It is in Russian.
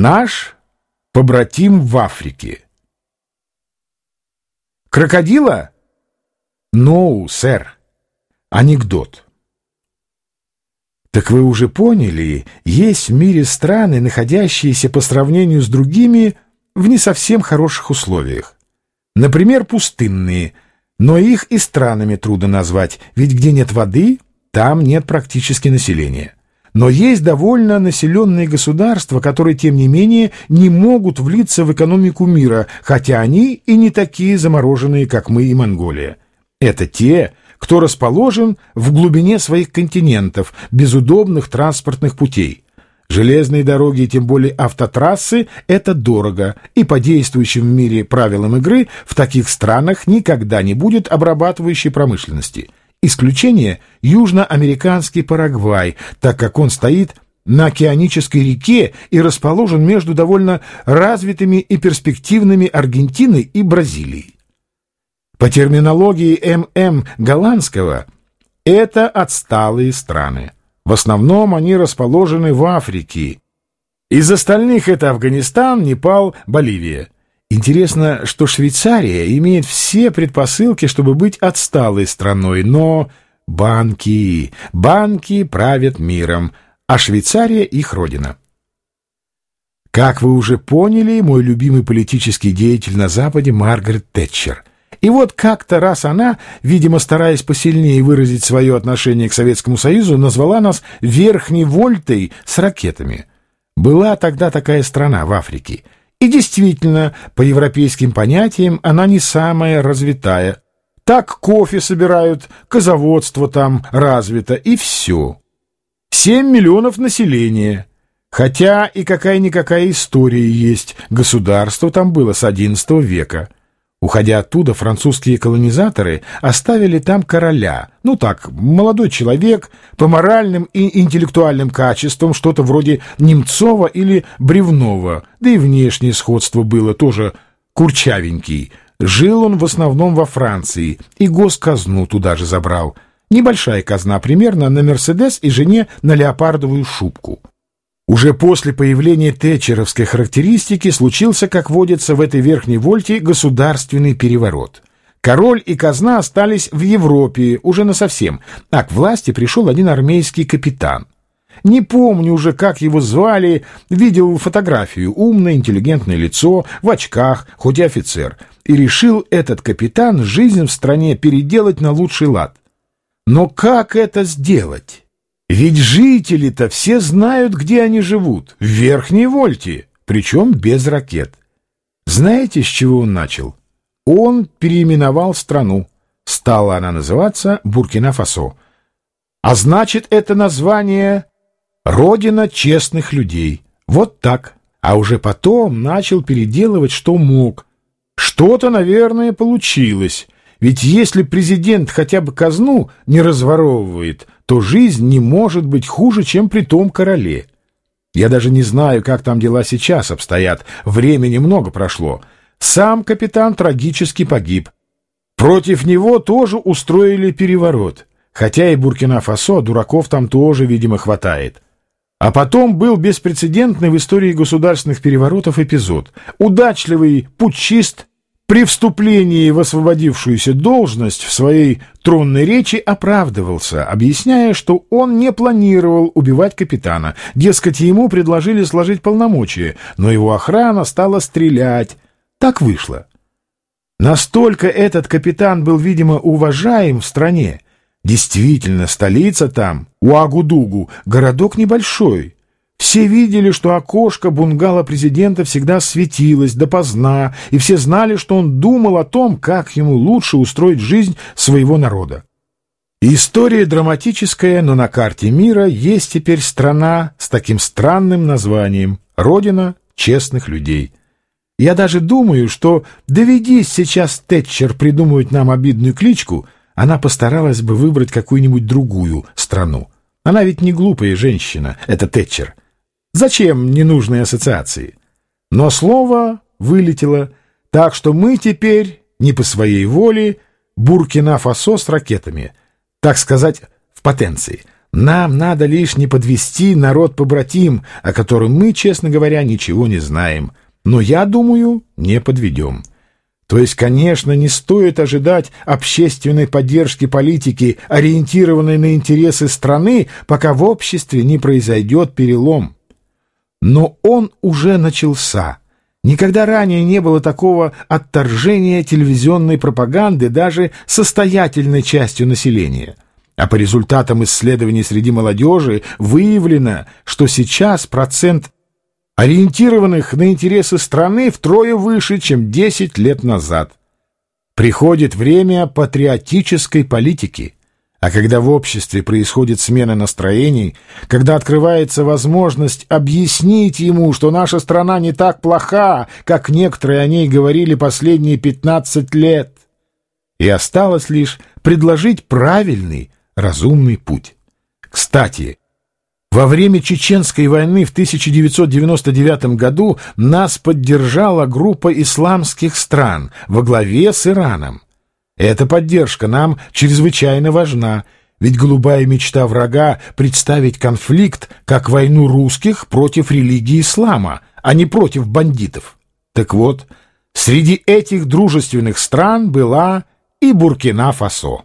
Наш побратим в Африке. Крокодила? Ноу, no, сэр. Анекдот. Так вы уже поняли, есть в мире страны, находящиеся по сравнению с другими в не совсем хороших условиях. Например, пустынные, но их и странами трудно назвать, ведь где нет воды, там нет практически населения. Но есть довольно населенные государства, которые, тем не менее, не могут влиться в экономику мира, хотя они и не такие замороженные, как мы и Монголия. Это те, кто расположен в глубине своих континентов, без удобных транспортных путей. Железные дороги, тем более автотрассы, это дорого, и по действующим в мире правилам игры в таких странах никогда не будет обрабатывающей промышленности. Исключение – южноамериканский Парагвай, так как он стоит на океанической реке и расположен между довольно развитыми и перспективными Аргентиной и Бразилией. По терминологии М.М. Голландского, это отсталые страны. В основном они расположены в Африке. Из остальных это Афганистан, Непал, Боливия. Интересно, что Швейцария имеет все предпосылки, чтобы быть отсталой страной, но банки, банки правят миром, а Швейцария их родина. Как вы уже поняли, мой любимый политический деятель на Западе Маргарет Тэтчер. И вот как-то раз она, видимо, стараясь посильнее выразить свое отношение к Советскому Союзу, назвала нас «верхней вольтой с ракетами». Была тогда такая страна в Африке. И действительно, по европейским понятиям, она не самая развитая. Так кофе собирают, козоводство там развито, и все. Семь миллионов населения. Хотя и какая-никакая история есть. Государство там было с XI века. Уходя оттуда, французские колонизаторы оставили там короля. Ну так, молодой человек, по моральным и интеллектуальным качествам, что-то вроде Немцова или Бревнова, да и внешнее сходство было тоже курчавенький. Жил он в основном во Франции, и госказну туда же забрал. Небольшая казна примерно на «Мерседес» и жене на леопардовую шубку. Уже после появления тэтчеровской характеристики случился, как водится в этой верхней вольте, государственный переворот. Король и казна остались в Европе уже насовсем, а к власти пришел один армейский капитан. Не помню уже, как его звали, видел фотографию, умное, интеллигентное лицо, в очках, хоть и офицер, и решил этот капитан жизнь в стране переделать на лучший лад. Но как это сделать? Ведь жители-то все знают, где они живут, в Верхней Вольте, причем без ракет. Знаете, с чего он начал? Он переименовал страну. Стала она называться Буркина-Фасо. А значит, это название «Родина честных людей». Вот так. А уже потом начал переделывать, что мог. Что-то, наверное, получилось. Ведь если президент хотя бы казну не разворовывает, то жизнь не может быть хуже, чем при том короле. Я даже не знаю, как там дела сейчас обстоят. Времени много прошло. Сам капитан трагически погиб. Против него тоже устроили переворот. Хотя и Буркина-Фасо, дураков там тоже, видимо, хватает. А потом был беспрецедентный в истории государственных переворотов эпизод. Удачливый путчист при вступлении в освободившуюся должность в своей тронной речи оправдывался, объясняя, что он не планировал убивать капитана. Дескать, ему предложили сложить полномочия, но его охрана стала стрелять. Так вышло. Настолько этот капитан был, видимо, уважаем в стране. Действительно, столица там, Уагудугу, городок небольшой, все видели, что окошко бунгало президента всегда светилось допоздна, и все знали, что он думал о том, как ему лучше устроить жизнь своего народа. История драматическая, но на карте мира есть теперь страна с таким странным названием «Родина честных людей». Я даже думаю, что доведись сейчас Тэтчер придумывать нам обидную кличку, она постаралась бы выбрать какую-нибудь другую страну. Она ведь не глупая женщина, это Тэтчер. Зачем ненужные ассоциации? Но слово вылетело, так что мы теперь, не по своей воле, Буркина-Фасо с ракетами, так сказать, в потенции. Нам надо лишь не подвести народ-побратим, о котором мы, честно говоря, ничего не знаем. Но я думаю, не подведем. То есть, конечно, не стоит ожидать общественной поддержки политики, ориентированной на интересы страны, пока в обществе не произойдет перелом. Но он уже начался. Никогда ранее не было такого отторжения телевизионной пропаганды даже состоятельной частью населения. А по результатам исследований среди молодежи выявлено, что сейчас процент ориентированных на интересы страны втрое выше, чем 10 лет назад. Приходит время патриотической политики – а когда в обществе происходит смена настроений, когда открывается возможность объяснить ему, что наша страна не так плоха, как некоторые о ней говорили последние 15 лет, и осталось лишь предложить правильный, разумный путь. Кстати, во время Чеченской войны в 1999 году нас поддержала группа исламских стран во главе с Ираном. Эта поддержка нам чрезвычайно важна, ведь голубая мечта врага — представить конфликт как войну русских против религии ислама, а не против бандитов. Так вот, среди этих дружественных стран была и Буркина-Фасо.